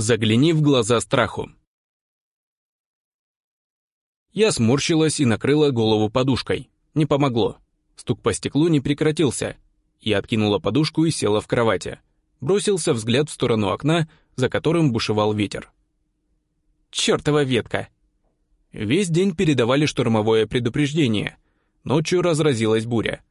Загляни в глаза страху. Я сморщилась и накрыла голову подушкой. Не помогло. Стук по стеклу не прекратился. Я откинула подушку и села в кровати. Бросился взгляд в сторону окна, за которым бушевал ветер. Чёртова ветка! Весь день передавали штормовое предупреждение. Ночью разразилась буря.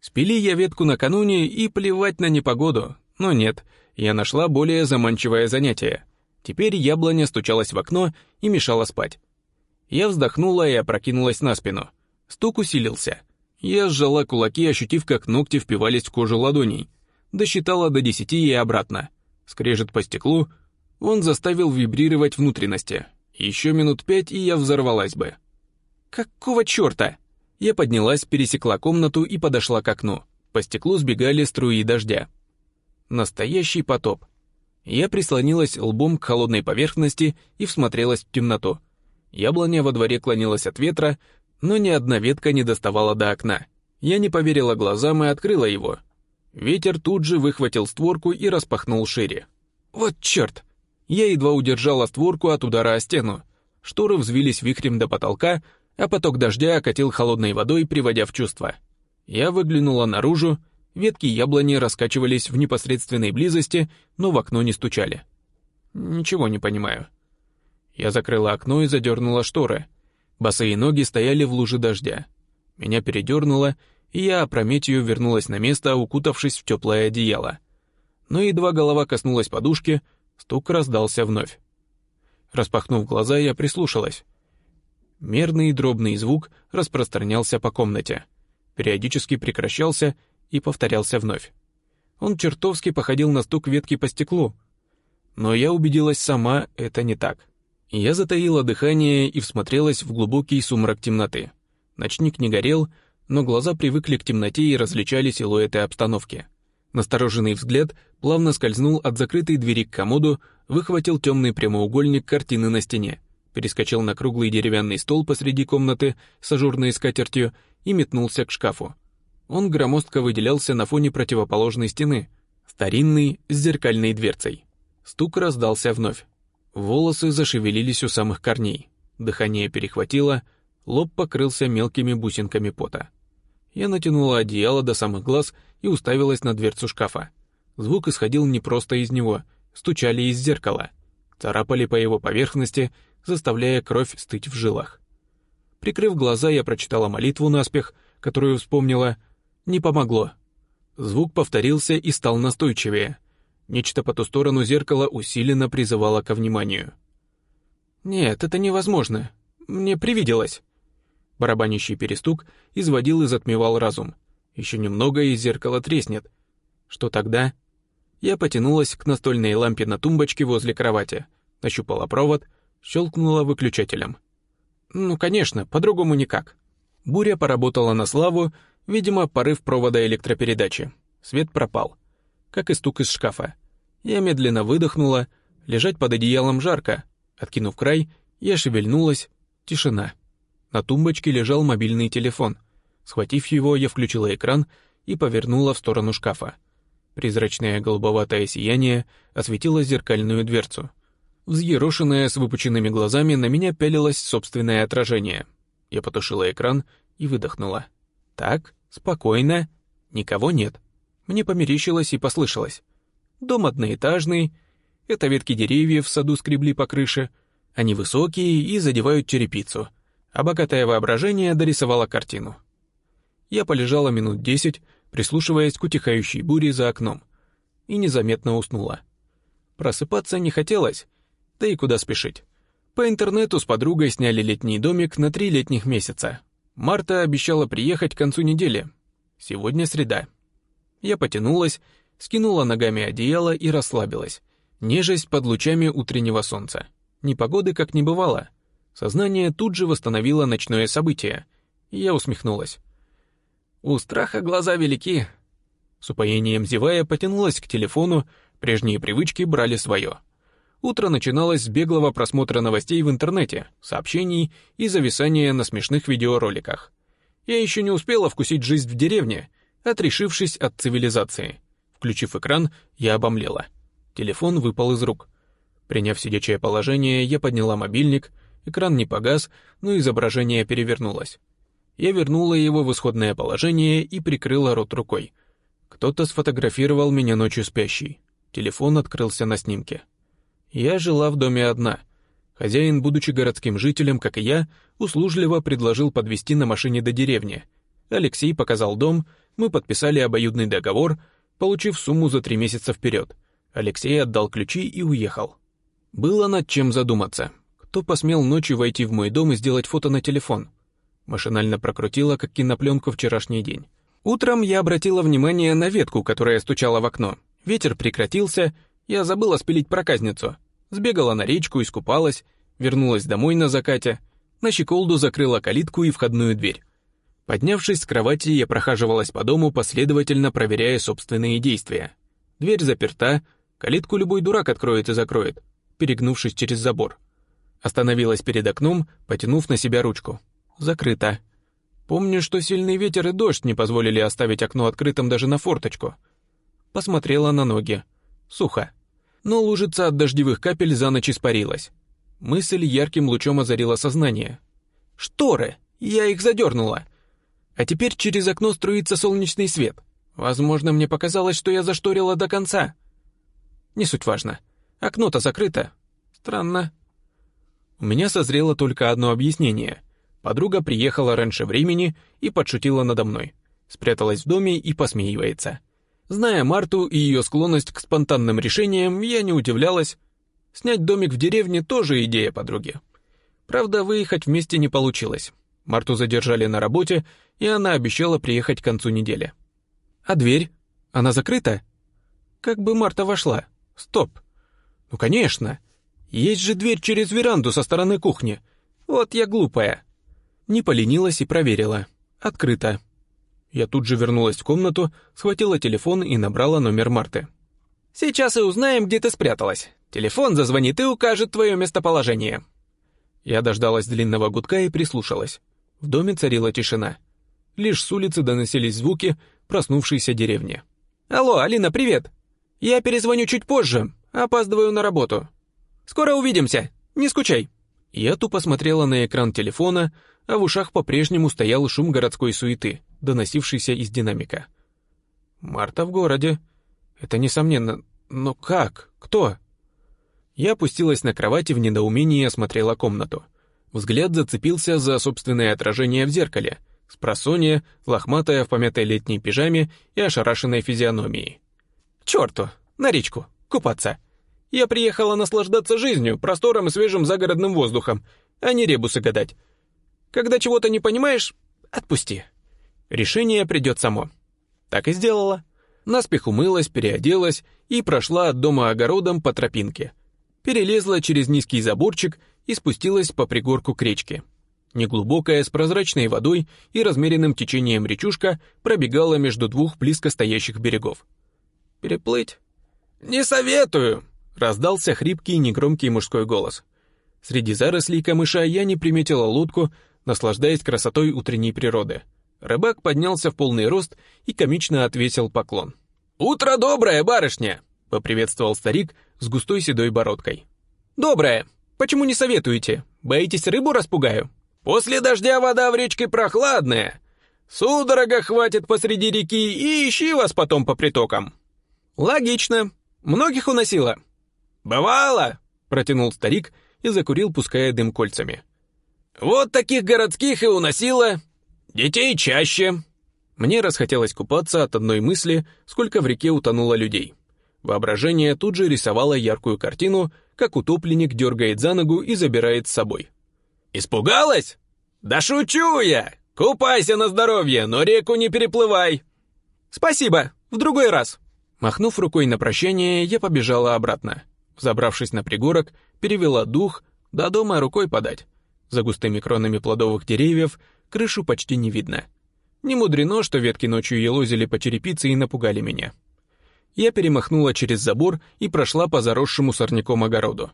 Спили я ветку накануне и плевать на непогоду, но нет, я нашла более заманчивое занятие. Теперь яблоня стучалась в окно и мешала спать. Я вздохнула и опрокинулась на спину. Стук усилился. Я сжала кулаки, ощутив, как ногти впивались в кожу ладоней. Досчитала до десяти и обратно. Скрежет по стеклу. Он заставил вибрировать внутренности. Еще минут пять, и я взорвалась бы. «Какого черта?» Я поднялась, пересекла комнату и подошла к окну. По стеклу сбегали струи дождя. Настоящий потоп. Я прислонилась лбом к холодной поверхности и всмотрелась в темноту. Яблоня во дворе клонилась от ветра, но ни одна ветка не доставала до окна. Я не поверила глазам и открыла его. Ветер тут же выхватил створку и распахнул шире. «Вот черт!» Я едва удержала створку от удара о стену. Шторы взвились вихрем до потолка, а поток дождя окатил холодной водой, приводя в чувство. Я выглянула наружу, ветки яблони раскачивались в непосредственной близости, но в окно не стучали. Ничего не понимаю. Я закрыла окно и задернула шторы. Босые ноги стояли в луже дождя. Меня передернуло, и я опрометью вернулась на место, укутавшись в теплое одеяло. Но едва голова коснулась подушки, стук раздался вновь. Распахнув глаза, я прислушалась. Мерный и дробный звук распространялся по комнате, периодически прекращался и повторялся вновь. Он чертовски походил на стук ветки по стеклу. Но я убедилась сама, это не так. Я затаила дыхание и всмотрелась в глубокий сумрак темноты. Ночник не горел, но глаза привыкли к темноте и различали силуэты обстановки. Настороженный взгляд плавно скользнул от закрытой двери к комоду, выхватил темный прямоугольник картины на стене перескочил на круглый деревянный стол посреди комнаты с ажурной скатертью и метнулся к шкафу. Он громоздко выделялся на фоне противоположной стены, старинный, с зеркальной дверцей. Стук раздался вновь. Волосы зашевелились у самых корней, дыхание перехватило, лоб покрылся мелкими бусинками пота. Я натянула одеяло до самых глаз и уставилась на дверцу шкафа. Звук исходил не просто из него, стучали из зеркала, царапали по его поверхности, заставляя кровь стыть в жилах. Прикрыв глаза, я прочитала молитву наспех, которую вспомнила. Не помогло. Звук повторился и стал настойчивее. Нечто по ту сторону зеркала усиленно призывало ко вниманию. «Нет, это невозможно. Мне привиделось». Барабанящий перестук изводил и затмевал разум. Еще немного, и зеркало треснет. Что тогда? Я потянулась к настольной лампе на тумбочке возле кровати, нащупала провод — щелкнула выключателем. Ну, конечно, по-другому никак. Буря поработала на славу, видимо, порыв провода электропередачи. Свет пропал, как и стук из шкафа. Я медленно выдохнула, лежать под одеялом жарко. Откинув край, я шевельнулась, тишина. На тумбочке лежал мобильный телефон. Схватив его, я включила экран и повернула в сторону шкафа. Призрачное голубоватое сияние осветило зеркальную дверцу — Взъерошенная с выпученными глазами на меня пялилось собственное отражение. Я потушила экран и выдохнула. Так, спокойно, никого нет. Мне померещилось и послышалось. Дом одноэтажный, это ветки деревьев в саду скребли по крыше, они высокие и задевают черепицу, а богатое воображение дорисовало картину. Я полежала минут десять, прислушиваясь к утихающей буре за окном, и незаметно уснула. Просыпаться не хотелось, да и куда спешить. По интернету с подругой сняли летний домик на три летних месяца. Марта обещала приехать к концу недели. Сегодня среда. Я потянулась, скинула ногами одеяло и расслабилась. Нежесть под лучами утреннего солнца. Непогоды как не бывало. Сознание тут же восстановило ночное событие. Я усмехнулась. У страха глаза велики. С упоением зевая потянулась к телефону, прежние привычки брали свое. Утро начиналось с беглого просмотра новостей в интернете, сообщений и зависания на смешных видеороликах. Я еще не успела вкусить жизнь в деревне, отрешившись от цивилизации. Включив экран, я обомлела. Телефон выпал из рук. Приняв сидячее положение, я подняла мобильник, экран не погас, но изображение перевернулось. Я вернула его в исходное положение и прикрыла рот рукой. Кто-то сфотографировал меня ночью спящей. Телефон открылся на снимке. Я жила в доме одна. Хозяин, будучи городским жителем, как и я, услужливо предложил подвезти на машине до деревни. Алексей показал дом, мы подписали обоюдный договор, получив сумму за три месяца вперед. Алексей отдал ключи и уехал. Было над чем задуматься. Кто посмел ночью войти в мой дом и сделать фото на телефон? Машинально прокрутила, как кинопленку, вчерашний день. Утром я обратила внимание на ветку, которая стучала в окно. Ветер прекратился, я забыла спилить проказницу. Сбегала на речку, искупалась, вернулась домой на закате, на щеколду закрыла калитку и входную дверь. Поднявшись с кровати, я прохаживалась по дому, последовательно проверяя собственные действия. Дверь заперта, калитку любой дурак откроет и закроет, перегнувшись через забор. Остановилась перед окном, потянув на себя ручку. Закрыто. Помню, что сильный ветер и дождь не позволили оставить окно открытым даже на форточку. Посмотрела на ноги. Сухо. Но лужица от дождевых капель за ночь испарилась. Мысль ярким лучом озарила сознание. «Шторы! Я их задернула!» А теперь через окно струится солнечный свет. Возможно, мне показалось, что я зашторила до конца. Не суть важно. Окно-то закрыто. Странно. У меня созрело только одно объяснение. Подруга приехала раньше времени и подшутила надо мной. Спряталась в доме и посмеивается. Зная Марту и ее склонность к спонтанным решениям, я не удивлялась. Снять домик в деревне тоже идея подруги. Правда, выехать вместе не получилось. Марту задержали на работе, и она обещала приехать к концу недели. А дверь? Она закрыта? Как бы Марта вошла? Стоп. Ну, конечно. Есть же дверь через веранду со стороны кухни. Вот я глупая. Не поленилась и проверила. Открыто. Я тут же вернулась в комнату, схватила телефон и набрала номер Марты. «Сейчас и узнаем, где ты спряталась. Телефон зазвонит и укажет твое местоположение». Я дождалась длинного гудка и прислушалась. В доме царила тишина. Лишь с улицы доносились звуки проснувшейся деревни. «Алло, Алина, привет! Я перезвоню чуть позже, опаздываю на работу. Скоро увидимся, не скучай!» Я тупо смотрела на экран телефона, а в ушах по-прежнему стоял шум городской суеты, доносившийся из динамика. «Марта в городе. Это несомненно. Но как? Кто?» Я опустилась на кровати в недоумении и осмотрела комнату. Взгляд зацепился за собственное отражение в зеркале, спросонья, лохматая в помятой летней пижаме и ошарашенной физиономией. «К черту! На речку! Купаться! Я приехала наслаждаться жизнью, простором и свежим загородным воздухом, а не ребусы гадать. Когда чего-то не понимаешь, отпусти. Решение придет само. Так и сделала. Наспех умылась, переоделась и прошла от дома огородом по тропинке. Перелезла через низкий заборчик и спустилась по пригорку к речке. Неглубокая, с прозрачной водой и размеренным течением речушка пробегала между двух близко стоящих берегов. «Переплыть?» «Не советую!» — раздался хрипкий негромкий мужской голос. Среди зарослей камыша я не приметила лодку, наслаждаясь красотой утренней природы. Рыбак поднялся в полный рост и комично ответил поклон. «Утро доброе, барышня!» — поприветствовал старик с густой седой бородкой. «Доброе!» Почему не советуете? Боитесь, рыбу распугаю? После дождя вода в речке прохладная. Судорога хватит посреди реки и ищи вас потом по притокам. Логично. Многих уносило. Бывало, протянул старик и закурил, пуская дым кольцами. Вот таких городских и уносило. Детей чаще. Мне расхотелось купаться от одной мысли, сколько в реке утонуло людей. Воображение тут же рисовало яркую картину, как утопленник дергает за ногу и забирает с собой. «Испугалась? Да шучу я! Купайся на здоровье, но реку не переплывай!» «Спасибо, в другой раз!» Махнув рукой на прощание, я побежала обратно. Забравшись на пригорок, перевела дух, до дома рукой подать. За густыми кронами плодовых деревьев крышу почти не видно. Не мудрено, что ветки ночью елозили по черепице и напугали меня. Я перемахнула через забор и прошла по заросшему сорняком огороду.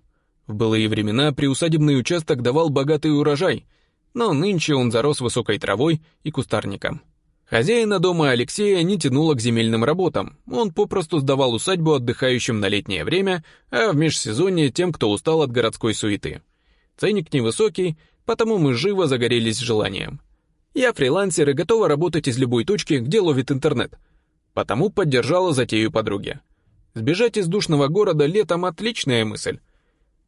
В былые времена приусадебный участок давал богатый урожай, но нынче он зарос высокой травой и кустарником. Хозяина дома Алексея не тянуло к земельным работам, он попросту сдавал усадьбу отдыхающим на летнее время, а в межсезонье тем, кто устал от городской суеты. Ценник невысокий, потому мы живо загорелись желанием. Я фрилансер и готова работать из любой точки, где ловит интернет. Потому поддержала затею подруги. Сбежать из душного города летом — отличная мысль.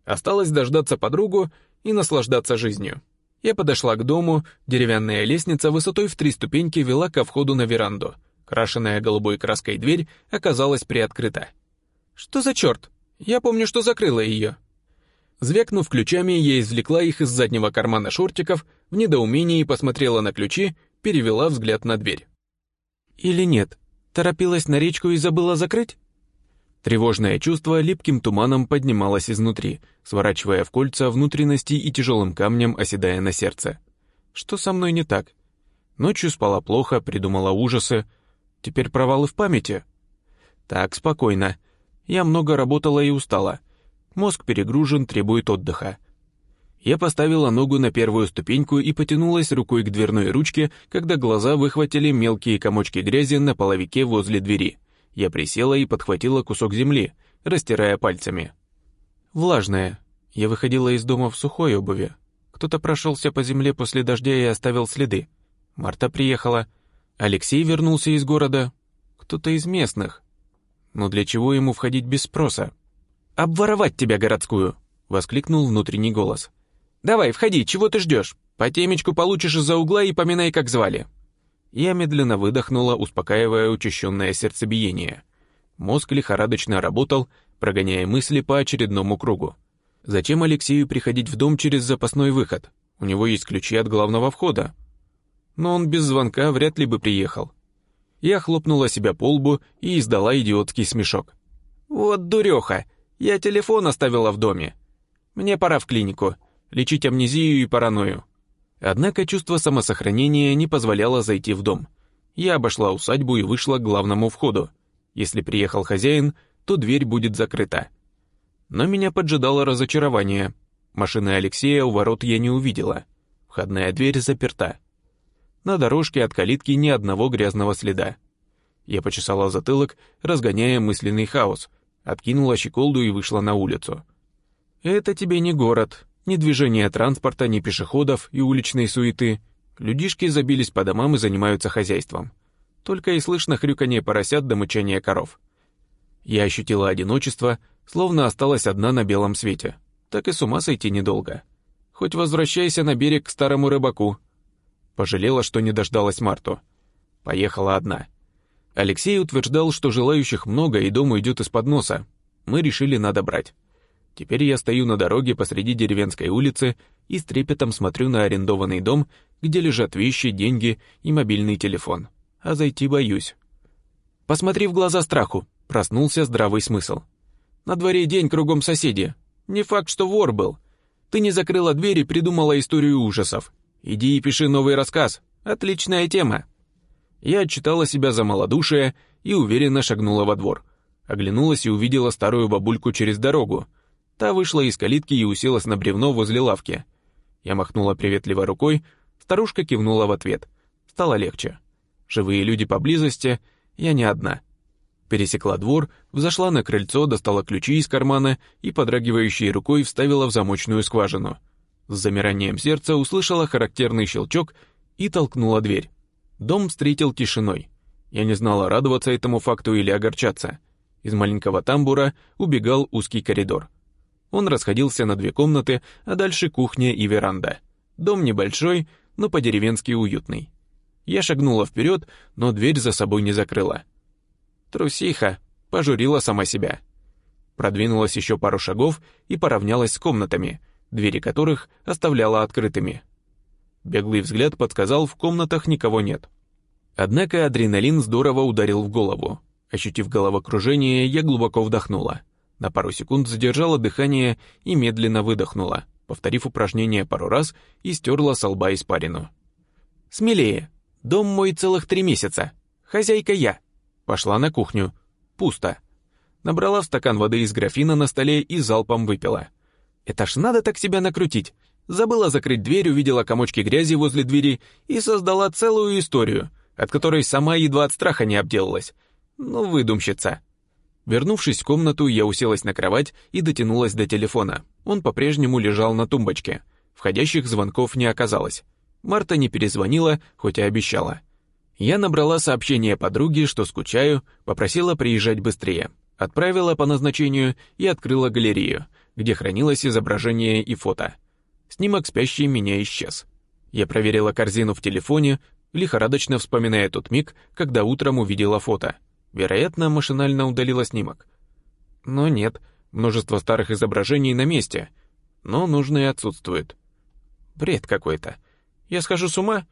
Осталось дождаться подругу и наслаждаться жизнью. Я подошла к дому, деревянная лестница высотой в три ступеньки вела ко входу на веранду. Крашенная голубой краской дверь оказалась приоткрыта. «Что за черт? Я помню, что закрыла ее». Звякнув ключами, я извлекла их из заднего кармана шортиков, в недоумении посмотрела на ключи, перевела взгляд на дверь. «Или нет? Торопилась на речку и забыла закрыть?» Тревожное чувство липким туманом поднималось изнутри, сворачивая в кольца внутренности и тяжелым камнем оседая на сердце. Что со мной не так? Ночью спала плохо, придумала ужасы. Теперь провалы в памяти? Так, спокойно. Я много работала и устала. Мозг перегружен, требует отдыха. Я поставила ногу на первую ступеньку и потянулась рукой к дверной ручке, когда глаза выхватили мелкие комочки грязи на половике возле двери. Я присела и подхватила кусок земли, растирая пальцами. Влажная. Я выходила из дома в сухой обуви. Кто-то прошелся по земле после дождя и оставил следы. Марта приехала. Алексей вернулся из города. Кто-то из местных. Но для чего ему входить без спроса? «Обворовать тебя, городскую!» — воскликнул внутренний голос. «Давай, входи, чего ты ждешь? По темечку получишь из-за угла и поминай, как звали». Я медленно выдохнула, успокаивая учащенное сердцебиение. Мозг лихорадочно работал, прогоняя мысли по очередному кругу. Зачем Алексею приходить в дом через запасной выход? У него есть ключи от главного входа. Но он без звонка вряд ли бы приехал. Я хлопнула себя по лбу и издала идиотский смешок. «Вот дуреха! Я телефон оставила в доме. Мне пора в клинику, лечить амнезию и паранойю». Однако чувство самосохранения не позволяло зайти в дом. Я обошла усадьбу и вышла к главному входу. Если приехал хозяин, то дверь будет закрыта. Но меня поджидало разочарование. Машины Алексея у ворот я не увидела. Входная дверь заперта. На дорожке от калитки ни одного грязного следа. Я почесала затылок, разгоняя мысленный хаос, откинула щеколду и вышла на улицу. «Это тебе не город, ни движения транспорта, ни пешеходов и уличной суеты. Людишки забились по домам и занимаются хозяйством. Только и слышно хрюканье поросят до мычания коров. Я ощутила одиночество, словно осталась одна на белом свете. Так и с ума сойти недолго. Хоть возвращайся на берег к старому рыбаку. Пожалела, что не дождалась Марту. Поехала одна. Алексей утверждал, что желающих много и дом уйдет из-под носа. Мы решили, надо брать. Теперь я стою на дороге посреди деревенской улицы и с трепетом смотрю на арендованный дом, где лежат вещи, деньги и мобильный телефон. А зайти боюсь. Посмотри в глаза страху, проснулся здравый смысл. На дворе день кругом соседи. Не факт, что вор был. Ты не закрыла дверь и придумала историю ужасов. Иди и пиши новый рассказ. Отличная тема. Я отчитала себя за малодушие и уверенно шагнула во двор. Оглянулась и увидела старую бабульку через дорогу — Та вышла из калитки и уселась на бревно возле лавки. Я махнула приветливо рукой, старушка кивнула в ответ. Стало легче. Живые люди поблизости, я не одна. Пересекла двор, взошла на крыльцо, достала ключи из кармана и подрагивающей рукой вставила в замочную скважину. С замиранием сердца услышала характерный щелчок и толкнула дверь. Дом встретил тишиной. Я не знала, радоваться этому факту или огорчаться. Из маленького тамбура убегал узкий коридор. Он расходился на две комнаты, а дальше кухня и веранда. Дом небольшой, но по-деревенски уютный. Я шагнула вперед, но дверь за собой не закрыла. Трусиха, пожурила сама себя. Продвинулась еще пару шагов и поравнялась с комнатами, двери которых оставляла открытыми. Беглый взгляд подсказал, в комнатах никого нет. Однако адреналин здорово ударил в голову. Ощутив головокружение, я глубоко вдохнула. На пару секунд задержала дыхание и медленно выдохнула, повторив упражнение пару раз и стерла со лба испарину. «Смелее! Дом мой целых три месяца. Хозяйка я!» Пошла на кухню. Пусто. Набрала в стакан воды из графина на столе и залпом выпила. «Это ж надо так себя накрутить!» Забыла закрыть дверь, увидела комочки грязи возле двери и создала целую историю. От которой сама едва от страха не обделалась. Ну, выдумщица. Вернувшись в комнату, я уселась на кровать и дотянулась до телефона. Он по-прежнему лежал на тумбочке. Входящих звонков не оказалось. Марта не перезвонила, хоть и обещала. Я набрала сообщение подруге, что скучаю, попросила приезжать быстрее. Отправила по назначению и открыла галерею, где хранилось изображение и фото. Снимок спящий меня исчез. Я проверила корзину в телефоне, лихорадочно вспоминая тот миг, когда утром увидела фото. Вероятно, машинально удалила снимок. Но нет, множество старых изображений на месте, но нужные отсутствуют. Бред какой-то. Я схожу с ума?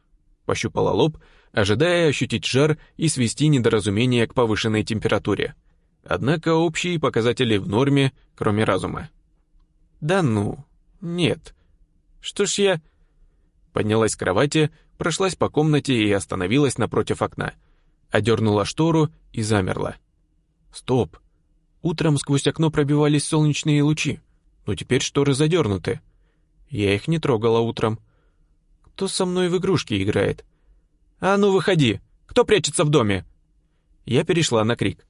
Пощупала лоб, ожидая ощутить жар и свести недоразумение к повышенной температуре. Однако общие показатели в норме, кроме разума. Да ну, нет. Что ж я... Поднялась с кровати, прошлась по комнате и остановилась напротив окна. Одернула штору и замерла. Стоп. Утром сквозь окно пробивались солнечные лучи, но теперь шторы задернуты. Я их не трогала утром. Кто со мной в игрушки играет? «А ну, выходи! Кто прячется в доме?» Я перешла на крик.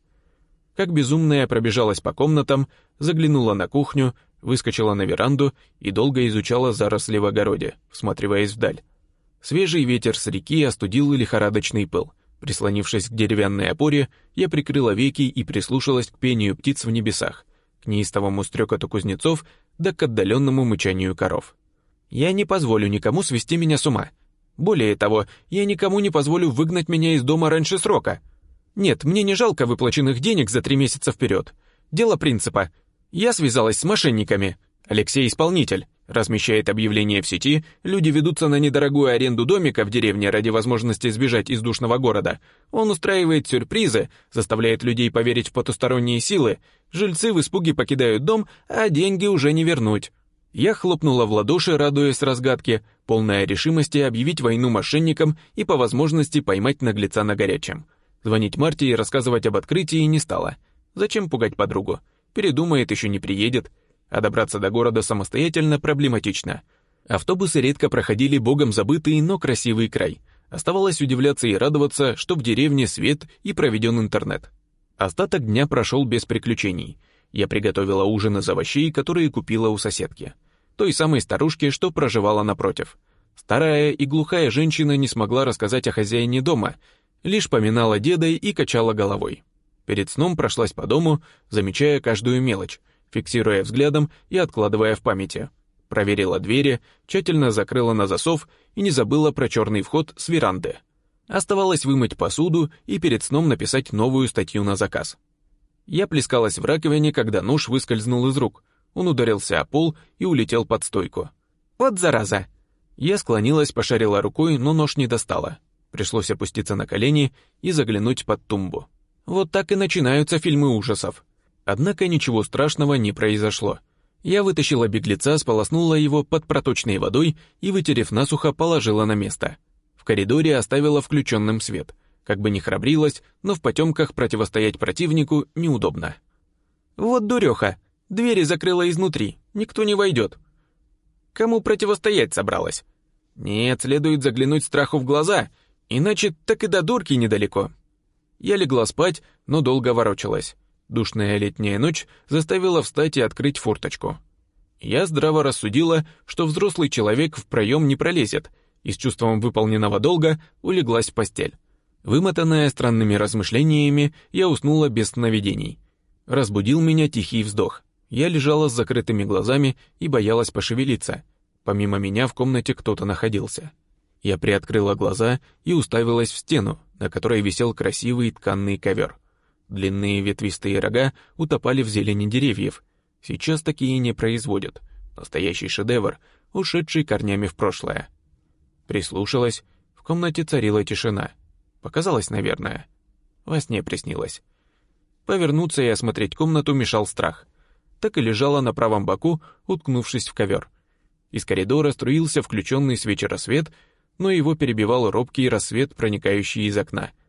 Как безумная пробежалась по комнатам, заглянула на кухню, выскочила на веранду и долго изучала заросли в огороде, всматриваясь вдаль. Свежий ветер с реки остудил лихорадочный пыл. Прислонившись к деревянной опоре, я прикрыла веки и прислушалась к пению птиц в небесах, к неистовому стрекоту кузнецов да к отдаленному мычанию коров. Я не позволю никому свести меня с ума. Более того, я никому не позволю выгнать меня из дома раньше срока. Нет, мне не жалко выплаченных денег за три месяца вперед. Дело принципа. Я связалась с мошенниками. Алексей исполнитель. Размещает объявления в сети, люди ведутся на недорогую аренду домика в деревне ради возможности сбежать из душного города. Он устраивает сюрпризы, заставляет людей поверить в потусторонние силы. Жильцы в испуге покидают дом, а деньги уже не вернуть. Я хлопнула в ладоши, радуясь разгадке, полная решимости объявить войну мошенникам и по возможности поймать наглеца на горячем. Звонить Марте и рассказывать об открытии не стала. Зачем пугать подругу? Передумает, еще не приедет а добраться до города самостоятельно проблематично. Автобусы редко проходили богом забытый, но красивый край. Оставалось удивляться и радоваться, что в деревне свет и проведен интернет. Остаток дня прошел без приключений. Я приготовила ужин из овощей, которые купила у соседки. Той самой старушки, что проживала напротив. Старая и глухая женщина не смогла рассказать о хозяине дома, лишь поминала деда и качала головой. Перед сном прошлась по дому, замечая каждую мелочь, фиксируя взглядом и откладывая в памяти. Проверила двери, тщательно закрыла на засов и не забыла про черный вход с веранды. Оставалось вымыть посуду и перед сном написать новую статью на заказ. Я плескалась в раковине, когда нож выскользнул из рук. Он ударился о пол и улетел под стойку. «Вот зараза!» Я склонилась, пошарила рукой, но нож не достала. Пришлось опуститься на колени и заглянуть под тумбу. Вот так и начинаются фильмы ужасов. Однако ничего страшного не произошло. Я вытащила беглеца, сполоснула его под проточной водой и, вытерев насухо, положила на место. В коридоре оставила включенным свет. Как бы не храбрилась, но в потемках противостоять противнику неудобно. «Вот дуреха! Двери закрыла изнутри, никто не войдет. Кому противостоять собралась? Нет, следует заглянуть страху в глаза, иначе так и до дурки недалеко». Я легла спать, но долго ворочалась. Душная летняя ночь заставила встать и открыть форточку. Я здраво рассудила, что взрослый человек в проем не пролезет, и с чувством выполненного долга улеглась в постель. Вымотанная странными размышлениями, я уснула без сновидений. Разбудил меня тихий вздох. Я лежала с закрытыми глазами и боялась пошевелиться. Помимо меня в комнате кто-то находился. Я приоткрыла глаза и уставилась в стену, на которой висел красивый тканный ковер. Длинные ветвистые рога утопали в зелени деревьев. Сейчас такие не производят. Настоящий шедевр, ушедший корнями в прошлое. Прислушалась. В комнате царила тишина. Показалось, наверное. Во сне приснилось. Повернуться и осмотреть комнату мешал страх. Так и лежала на правом боку, уткнувшись в ковер. Из коридора струился включенный с вечера свет, но его перебивал робкий рассвет, проникающий из окна —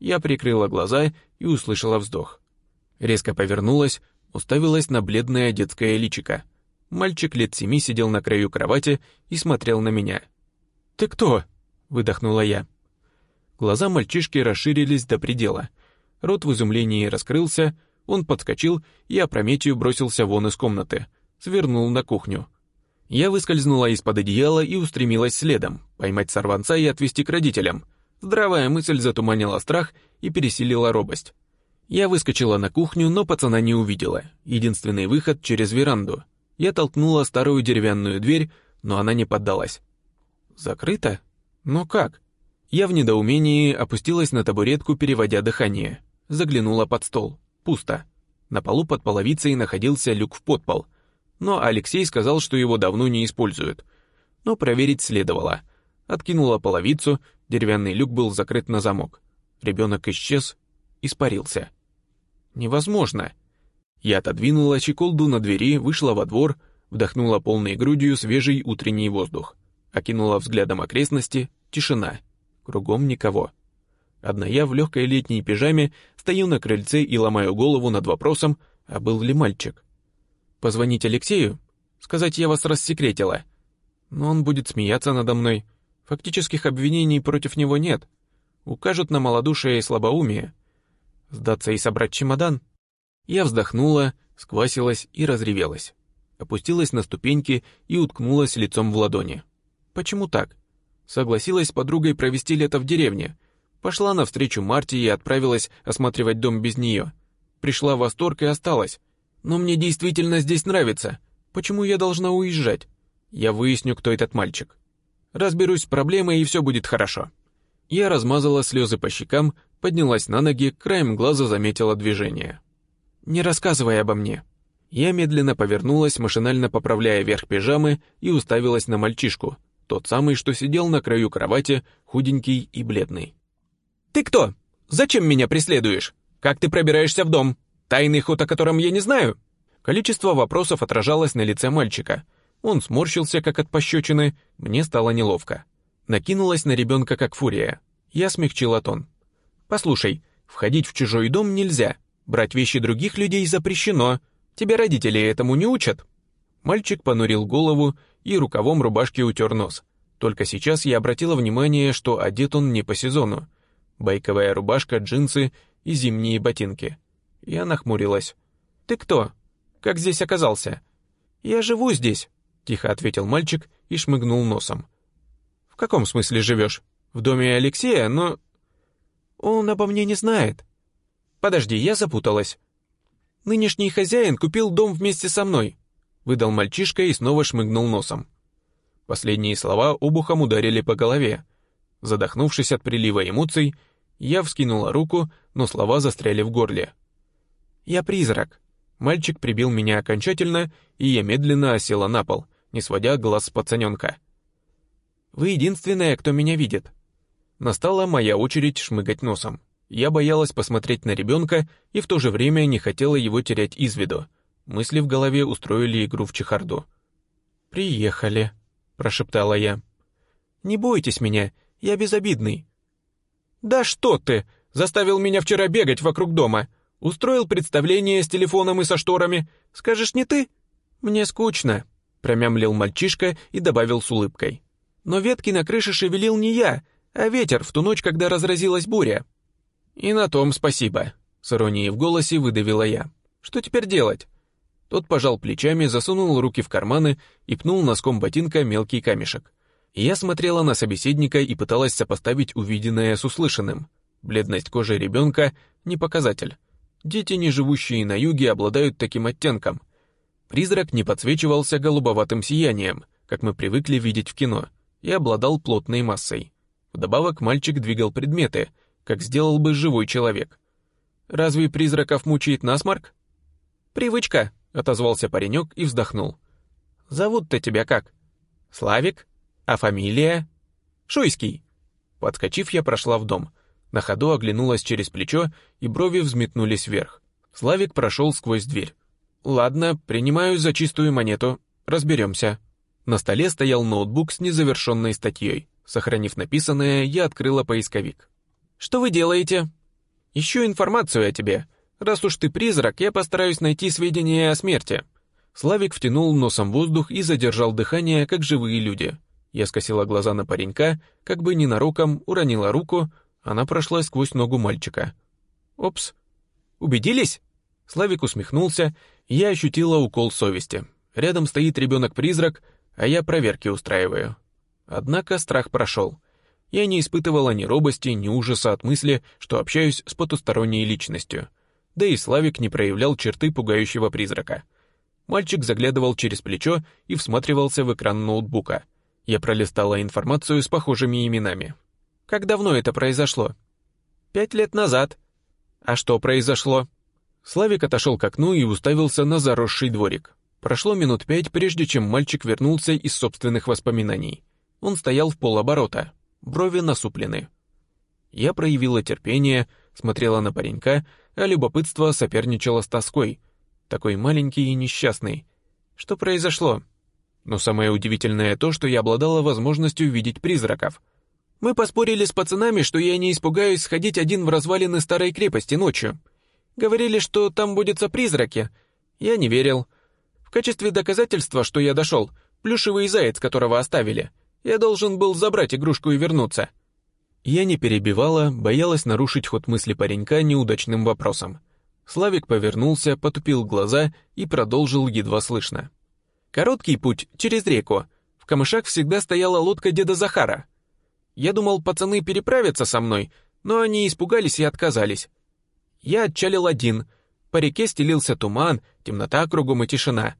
я прикрыла глаза и услышала вздох. Резко повернулась, уставилась на бледное детское личико. Мальчик лет семи сидел на краю кровати и смотрел на меня. «Ты кто?» — выдохнула я. Глаза мальчишки расширились до предела. Рот в изумлении раскрылся, он подскочил и опрометью бросился вон из комнаты, свернул на кухню. Я выскользнула из-под одеяла и устремилась следом, поймать сорванца и отвезти к родителям. Здравая мысль затуманила страх и пересилила робость. Я выскочила на кухню, но пацана не увидела. Единственный выход через веранду. Я толкнула старую деревянную дверь, но она не поддалась. Закрыто? Но как? Я в недоумении опустилась на табуретку, переводя дыхание. Заглянула под стол. Пусто. На полу под половицей находился люк в подпол. Но Алексей сказал, что его давно не используют. Но проверить следовало. Откинула половицу, деревянный люк был закрыт на замок. Ребенок исчез, испарился. Невозможно. Я отодвинула щеколду на двери, вышла во двор, вдохнула полной грудью свежий утренний воздух. Окинула взглядом окрестности, тишина. Кругом никого. Одна я в легкой летней пижаме стою на крыльце и ломаю голову над вопросом, а был ли мальчик. Позвонить Алексею? Сказать, я вас рассекретила. Но он будет смеяться надо мной. Фактических обвинений против него нет. Укажут на малодушие и слабоумие. Сдаться и собрать чемодан? Я вздохнула, сквасилась и разревелась. Опустилась на ступеньки и уткнулась лицом в ладони. Почему так? Согласилась с подругой провести лето в деревне. Пошла навстречу Марте и отправилась осматривать дом без нее. Пришла в восторг и осталась. Но мне действительно здесь нравится. Почему я должна уезжать? Я выясню, кто этот мальчик. Разберусь с проблемой, и все будет хорошо. Я размазала слезы по щекам, поднялась на ноги, краем глаза заметила движение. «Не рассказывай обо мне». Я медленно повернулась, машинально поправляя верх пижамы, и уставилась на мальчишку, тот самый, что сидел на краю кровати, худенький и бледный. «Ты кто? Зачем меня преследуешь? Как ты пробираешься в дом? Тайный ход, о котором я не знаю?» Количество вопросов отражалось на лице мальчика. Он сморщился, как от пощечины, мне стало неловко. Накинулась на ребенка, как фурия. Я смягчила тон. «Послушай, входить в чужой дом нельзя, брать вещи других людей запрещено. Тебя родители этому не учат?» Мальчик понурил голову и рукавом рубашки утер нос. Только сейчас я обратила внимание, что одет он не по сезону. Байковая рубашка, джинсы и зимние ботинки. Я нахмурилась. «Ты кто? Как здесь оказался?» «Я живу здесь», — тихо ответил мальчик и шмыгнул носом. «В каком смысле живешь? В доме Алексея, но...» «Он обо мне не знает». «Подожди, я запуталась. Нынешний хозяин купил дом вместе со мной выдал мальчишка и снова шмыгнул носом. Последние слова обухом ударили по голове. Задохнувшись от прилива эмоций, я вскинула руку, но слова застряли в горле. «Я призрак». Мальчик прибил меня окончательно, и я медленно осела на пол, не сводя глаз с пацаненка. «Вы единственная, кто меня видит». Настала моя очередь шмыгать носом. Я боялась посмотреть на ребенка и в то же время не хотела его терять из виду. Мысли в голове устроили игру в чехарду. «Приехали», — прошептала я. «Не бойтесь меня, я безобидный». «Да что ты! Заставил меня вчера бегать вокруг дома. Устроил представление с телефоном и со шторами. Скажешь, не ты?» «Мне скучно», — промямлил мальчишка и добавил с улыбкой. «Но ветки на крыше шевелил не я, а ветер в ту ночь, когда разразилась буря». «И на том спасибо», — с иронией в голосе выдавила я. «Что теперь делать? Тот пожал плечами, засунул руки в карманы и пнул носком ботинка мелкий камешек. Я смотрела на собеседника и пыталась сопоставить увиденное с услышанным. Бледность кожи ребенка — не показатель. Дети, не живущие на юге, обладают таким оттенком. Призрак не подсвечивался голубоватым сиянием, как мы привыкли видеть в кино, и обладал плотной массой. Вдобавок мальчик двигал предметы, как сделал бы живой человек. Разве призраков мучает насморк? Привычка, — отозвался паренек и вздохнул. «Зовут-то тебя как? Славик? А фамилия?» «Шуйский». Подскочив, я прошла в дом. На ходу оглянулась через плечо, и брови взметнулись вверх. Славик прошел сквозь дверь. «Ладно, принимаю за чистую монету. Разберемся». На столе стоял ноутбук с незавершенной статьей. Сохранив написанное, я открыла поисковик. «Что вы делаете?» «Ищу информацию о тебе. Раз уж ты призрак, я постараюсь найти сведения о смерти». Славик втянул носом воздух и задержал дыхание, как живые люди. Я скосила глаза на паренька, как бы ненароком уронила руку, Она прошла сквозь ногу мальчика. «Опс! Убедились?» Славик усмехнулся, и я ощутила укол совести. Рядом стоит ребенок-призрак, а я проверки устраиваю. Однако страх прошел. Я не испытывала ни робости, ни ужаса от мысли, что общаюсь с потусторонней личностью. Да и Славик не проявлял черты пугающего призрака. Мальчик заглядывал через плечо и всматривался в экран ноутбука. Я пролистала информацию с похожими именами. «Как давно это произошло?» «Пять лет назад». «А что произошло?» Славик отошел к окну и уставился на заросший дворик. Прошло минут пять, прежде чем мальчик вернулся из собственных воспоминаний. Он стоял в полоборота, брови насуплены. Я проявила терпение, смотрела на паренька, а любопытство соперничало с тоской. Такой маленький и несчастный. Что произошло? Но самое удивительное то, что я обладала возможностью видеть призраков. Мы поспорили с пацанами, что я не испугаюсь сходить один в развалины старой крепости ночью. Говорили, что там будут призраки. Я не верил. В качестве доказательства, что я дошел, плюшевый заяц, которого оставили. Я должен был забрать игрушку и вернуться. Я не перебивала, боялась нарушить ход мысли паренька неудачным вопросом. Славик повернулся, потупил глаза и продолжил едва слышно. Короткий путь через реку. В камышах всегда стояла лодка деда Захара. Я думал, пацаны переправятся со мной, но они испугались и отказались. Я отчалил один. По реке стелился туман, темнота кругом и тишина.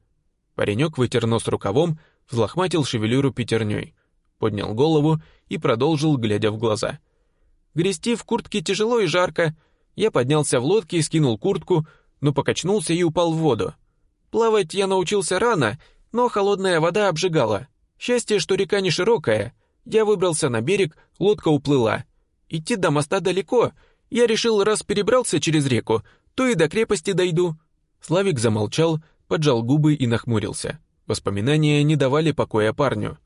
Паренек вытер нос рукавом, взлохматил шевелюру пятерней, поднял голову и продолжил, глядя в глаза. Грести в куртке тяжело и жарко. Я поднялся в лодке и скинул куртку, но покачнулся и упал в воду. Плавать я научился рано, но холодная вода обжигала. Счастье, что река не широкая. Я выбрался на берег, лодка уплыла. Идти до моста далеко — я решил, раз перебрался через реку, то и до крепости дойду». Славик замолчал, поджал губы и нахмурился. Воспоминания не давали покоя парню.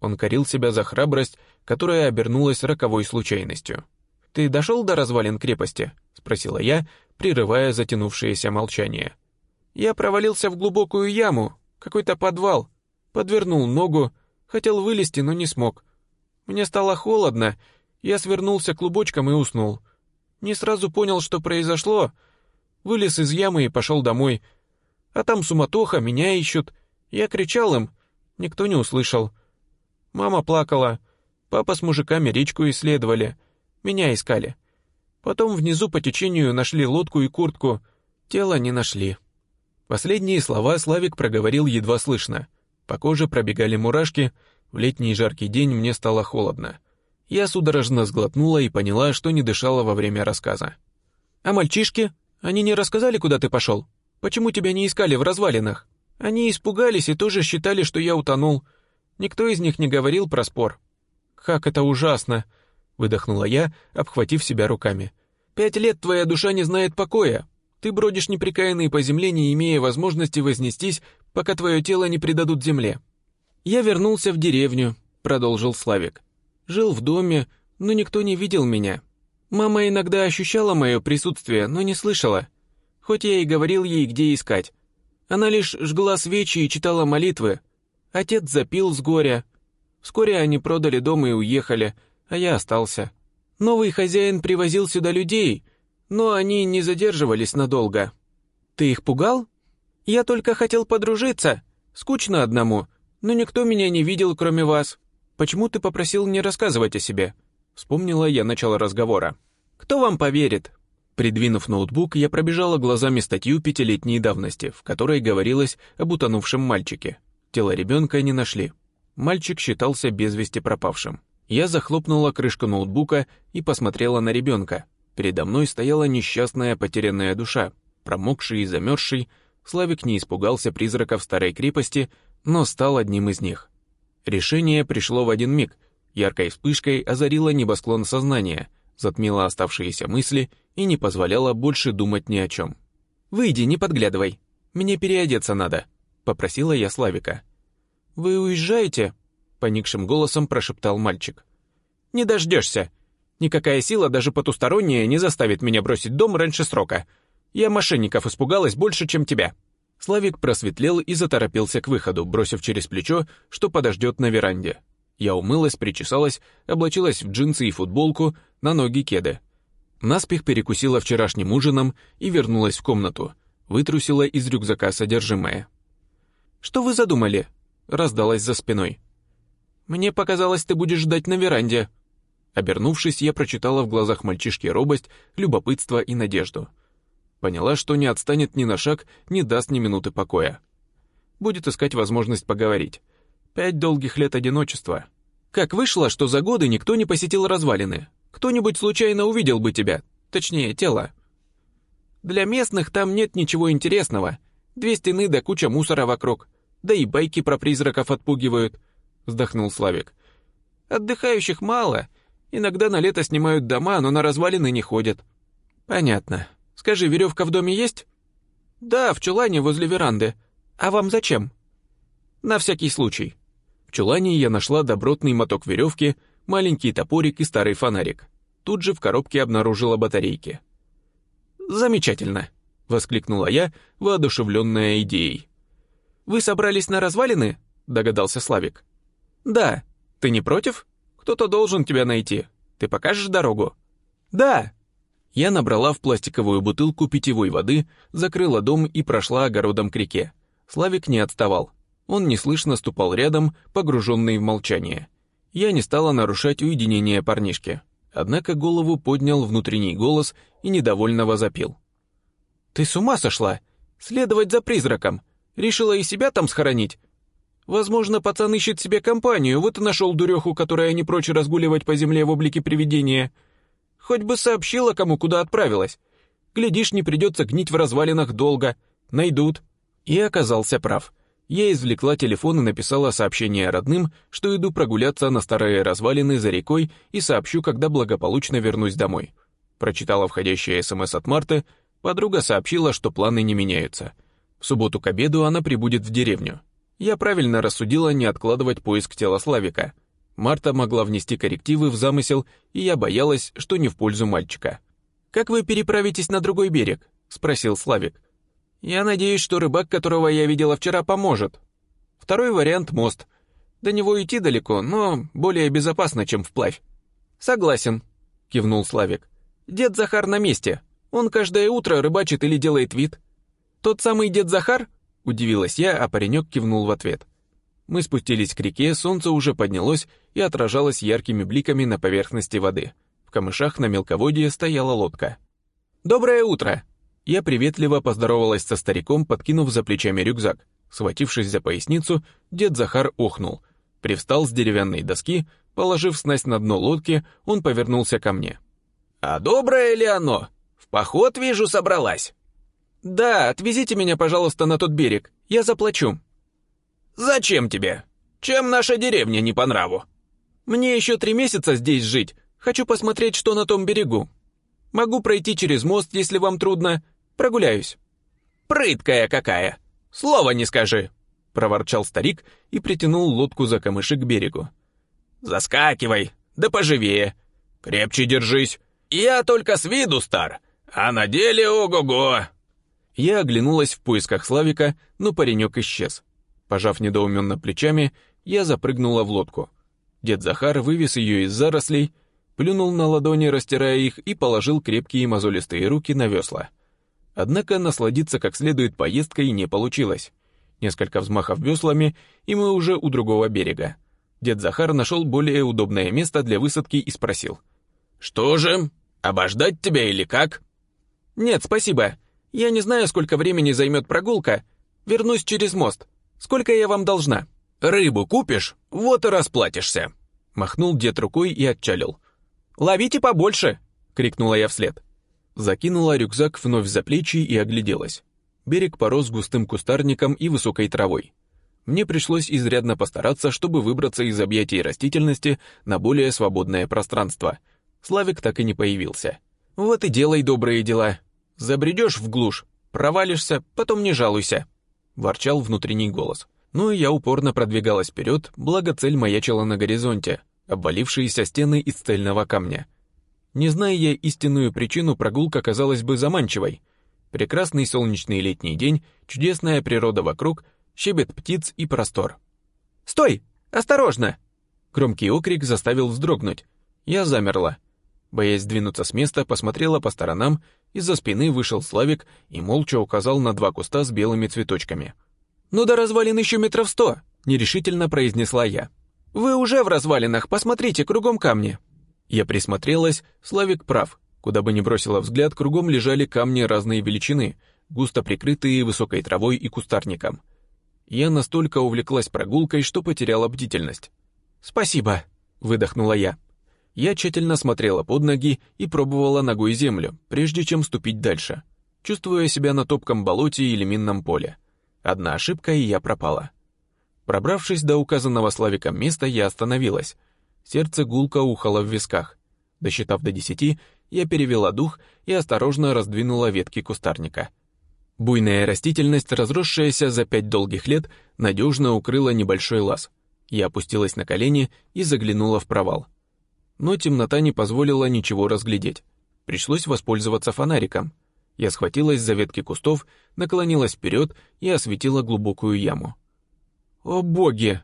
Он корил себя за храбрость, которая обернулась роковой случайностью. «Ты дошел до развалин крепости?» — спросила я, прерывая затянувшееся молчание. «Я провалился в глубокую яму, какой-то подвал, подвернул ногу, хотел вылезти, но не смог. Мне стало холодно, я свернулся клубочком и уснул. Не сразу понял, что произошло. Вылез из ямы и пошел домой. А там суматоха, меня ищут. Я кричал им, никто не услышал. Мама плакала. Папа с мужиками речку исследовали. Меня искали. Потом внизу по течению нашли лодку и куртку. Тело не нашли. Последние слова Славик проговорил едва слышно. По коже пробегали мурашки, в летний жаркий день мне стало холодно. Я судорожно сглотнула и поняла, что не дышала во время рассказа. «А мальчишки? Они не рассказали, куда ты пошел? Почему тебя не искали в развалинах? Они испугались и тоже считали, что я утонул. Никто из них не говорил про спор». «Как это ужасно!» — выдохнула я, обхватив себя руками. «Пять лет твоя душа не знает покоя. Ты бродишь неприкаянный по земле, не имея возможности вознестись, пока твое тело не предадут земле». «Я вернулся в деревню», — продолжил Славик. Жил в доме, но никто не видел меня. Мама иногда ощущала мое присутствие, но не слышала. Хоть я и говорил ей, где искать. Она лишь жгла свечи и читала молитвы. Отец запил с горя. Вскоре они продали дом и уехали, а я остался. Новый хозяин привозил сюда людей, но они не задерживались надолго. Ты их пугал? Я только хотел подружиться. Скучно одному, но никто меня не видел, кроме вас. «Почему ты попросил не рассказывать о себе?» Вспомнила я начало разговора. «Кто вам поверит?» Придвинув ноутбук, я пробежала глазами статью пятилетней давности, в которой говорилось об утонувшем мальчике. Тело ребенка не нашли. Мальчик считался без вести пропавшим. Я захлопнула крышку ноутбука и посмотрела на ребенка. Передо мной стояла несчастная потерянная душа. Промокший и замерзший, Славик не испугался призраков старой крепости, но стал одним из них. Решение пришло в один миг, яркой вспышкой озарило небосклон сознания, затмило оставшиеся мысли и не позволяло больше думать ни о чем. «Выйди, не подглядывай. Мне переодеться надо», — попросила я Славика. «Вы уезжаете?» — поникшим голосом прошептал мальчик. «Не дождешься. Никакая сила, даже потусторонняя, не заставит меня бросить дом раньше срока. Я мошенников испугалась больше, чем тебя». Славик просветлел и заторопился к выходу, бросив через плечо, что подождет на веранде. Я умылась, причесалась, облачилась в джинсы и футболку, на ноги кеды. Наспех перекусила вчерашним ужином и вернулась в комнату. Вытрусила из рюкзака содержимое. «Что вы задумали?» — раздалась за спиной. «Мне показалось, ты будешь ждать на веранде». Обернувшись, я прочитала в глазах мальчишки робость, любопытство и надежду. Поняла, что не отстанет ни на шаг, не даст ни минуты покоя. Будет искать возможность поговорить. Пять долгих лет одиночества. Как вышло, что за годы никто не посетил развалины? Кто-нибудь случайно увидел бы тебя, точнее, тело. Для местных там нет ничего интересного. Две стены да куча мусора вокруг. Да и байки про призраков отпугивают, вздохнул Славик. Отдыхающих мало. Иногда на лето снимают дома, но на развалины не ходят. Понятно. Скажи, веревка в доме есть? Да, в чулане возле веранды. А вам зачем? На всякий случай. В чулане я нашла добротный моток веревки, маленький топорик и старый фонарик. Тут же в коробке обнаружила батарейки. «Замечательно!» — воскликнула я, воодушевленная идеей. «Вы собрались на развалины?» — догадался Славик. «Да. Ты не против? Кто-то должен тебя найти. Ты покажешь дорогу?» «Да!» Я набрала в пластиковую бутылку питьевой воды, закрыла дом и прошла огородом к реке. Славик не отставал. Он неслышно ступал рядом, погруженный в молчание. Я не стала нарушать уединение парнишки. Однако голову поднял внутренний голос и недовольно возопил. «Ты с ума сошла? Следовать за призраком? Решила и себя там схоронить? Возможно, пацан ищет себе компанию, вот и нашел дуреху, которая не прочь разгуливать по земле в облике привидения. Хоть бы сообщила, кому куда отправилась. Глядишь, не придется гнить в развалинах долго. Найдут». И оказался прав. Я извлекла телефон и написала сообщение родным, что иду прогуляться на старые развалины за рекой и сообщу, когда благополучно вернусь домой. Прочитала входящее СМС от Марты, подруга сообщила, что планы не меняются. В субботу к обеду она прибудет в деревню. Я правильно рассудила не откладывать поиск тела Славика. Марта могла внести коррективы в замысел, и я боялась, что не в пользу мальчика. «Как вы переправитесь на другой берег?» — спросил Славик. Я надеюсь, что рыбак, которого я видела вчера, поможет. Второй вариант — мост. До него идти далеко, но более безопасно, чем вплавь. Согласен, кивнул Славик. Дед Захар на месте. Он каждое утро рыбачит или делает вид. Тот самый дед Захар? Удивилась я, а паренек кивнул в ответ. Мы спустились к реке, солнце уже поднялось и отражалось яркими бликами на поверхности воды. В камышах на мелководье стояла лодка. «Доброе утро!» Я приветливо поздоровалась со стариком, подкинув за плечами рюкзак. Схватившись за поясницу, дед Захар охнул. Привстал с деревянной доски, положив снасть на дно лодки, он повернулся ко мне. «А доброе ли оно? В поход, вижу, собралась?» «Да, отвезите меня, пожалуйста, на тот берег, я заплачу». «Зачем тебе? Чем наша деревня не по нраву?» «Мне еще три месяца здесь жить, хочу посмотреть, что на том берегу. Могу пройти через мост, если вам трудно, Прогуляюсь». «Прыткая какая! Слова не скажи!» — проворчал старик и притянул лодку за камыши к берегу. «Заскакивай, да поживее. Крепче держись. Я только с виду стар, а на деле ого-го!» Я оглянулась в поисках Славика, но паренек исчез. Пожав недоуменно плечами, я запрыгнула в лодку. Дед Захар вывез ее из зарослей, плюнул на ладони, растирая их, и положил крепкие мозолистые руки на весла. Однако насладиться как следует поездкой не получилось. Несколько взмахов веслами, и мы уже у другого берега. Дед Захар нашел более удобное место для высадки и спросил. «Что же, обождать тебя или как?» «Нет, спасибо. Я не знаю, сколько времени займет прогулка. Вернусь через мост. Сколько я вам должна?» «Рыбу купишь, вот и расплатишься», — махнул дед рукой и отчалил. «Ловите побольше!» — крикнула я вслед. Закинула рюкзак вновь за плечи и огляделась. Берег порос густым кустарником и высокой травой. Мне пришлось изрядно постараться, чтобы выбраться из объятий растительности на более свободное пространство. Славик так и не появился. «Вот и делай добрые дела. Забредешь в глушь, провалишься, потом не жалуйся», — ворчал внутренний голос. Ну и я упорно продвигалась вперед, благо цель маячила на горизонте, обвалившиеся стены из цельного камня. Не зная я истинную причину, прогулка казалась бы заманчивой. Прекрасный солнечный летний день, чудесная природа вокруг, щебет птиц и простор. «Стой! Осторожно!» Громкий окрик заставил вздрогнуть. Я замерла. Боясь двинуться с места, посмотрела по сторонам, из-за спины вышел Славик и молча указал на два куста с белыми цветочками. «Ну да развалин еще метров сто!» — нерешительно произнесла я. «Вы уже в развалинах, посмотрите, кругом камни!» Я присмотрелась, Славик прав. Куда бы ни бросила взгляд, кругом лежали камни разной величины, густо прикрытые высокой травой и кустарником. Я настолько увлеклась прогулкой, что потеряла бдительность. «Спасибо», — выдохнула я. Я тщательно смотрела под ноги и пробовала ногой землю, прежде чем ступить дальше, чувствуя себя на топком болоте или минном поле. Одна ошибка, и я пропала. Пробравшись до указанного Славиком места, я остановилась. Сердце гулко ухало в висках. Досчитав до десяти, я перевела дух и осторожно раздвинула ветки кустарника. Буйная растительность, разросшаяся за пять долгих лет, надежно укрыла небольшой лаз. Я опустилась на колени и заглянула в провал. Но темнота не позволила ничего разглядеть. Пришлось воспользоваться фонариком. Я схватилась за ветки кустов, наклонилась вперед и осветила глубокую яму. «О боги!»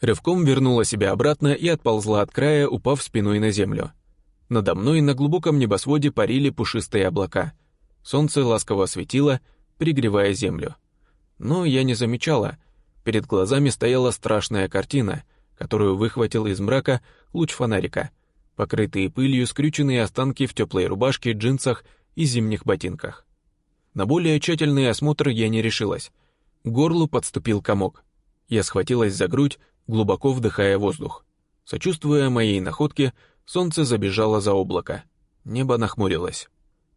Рывком вернула себя обратно и отползла от края, упав спиной на землю. Надо мной на глубоком небосводе парили пушистые облака. Солнце ласково светило, пригревая землю. Но я не замечала. Перед глазами стояла страшная картина, которую выхватил из мрака луч фонарика. Покрытые пылью скрюченные останки в теплой рубашке, джинсах и зимних ботинках. На более тщательный осмотр я не решилась. К горлу подступил комок. Я схватилась за грудь, глубоко вдыхая воздух. Сочувствуя моей находке, Солнце забежало за облако. Небо нахмурилось.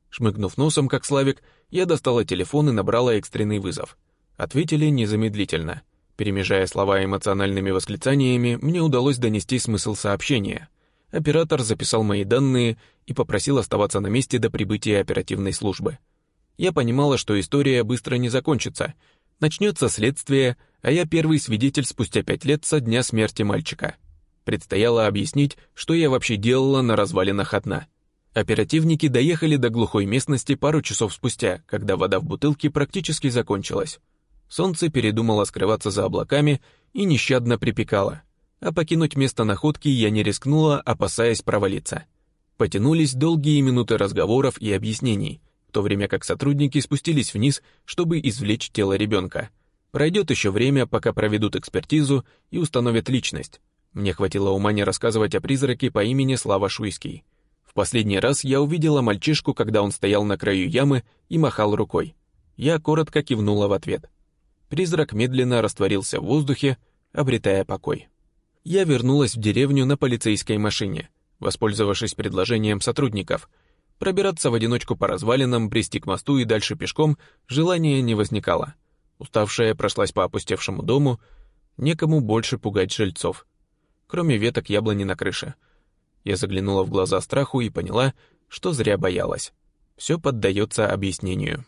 Шмыгнув носом, как Славик, я достала телефон и набрала экстренный вызов. Ответили незамедлительно. Перемежая слова эмоциональными восклицаниями, мне удалось донести смысл сообщения. Оператор записал мои данные и попросил оставаться на месте до прибытия оперативной службы. Я понимала, что история быстро не закончится. Начнется следствие, а я первый свидетель спустя пять лет со дня смерти мальчика. Предстояло объяснить, что я вообще делала на развалинах одна. Оперативники доехали до глухой местности пару часов спустя, когда вода в бутылке практически закончилась. Солнце передумало скрываться за облаками и нещадно припекало. А покинуть место находки я не рискнула, опасаясь провалиться. Потянулись долгие минуты разговоров и объяснений, в то время как сотрудники спустились вниз, чтобы извлечь тело ребенка. Пройдет еще время, пока проведут экспертизу и установят личность. Мне хватило ума не рассказывать о призраке по имени Слава Шуйский. В последний раз я увидела мальчишку, когда он стоял на краю ямы и махал рукой. Я коротко кивнула в ответ. Призрак медленно растворился в воздухе, обретая покой. Я вернулась в деревню на полицейской машине, воспользовавшись предложением сотрудников. Пробираться в одиночку по развалинам, брести к мосту и дальше пешком желания не возникало. Уставшая прошлась по опустевшему дому, некому больше пугать жильцов кроме веток яблони на крыше. Я заглянула в глаза страху и поняла, что зря боялась. Все поддается объяснению.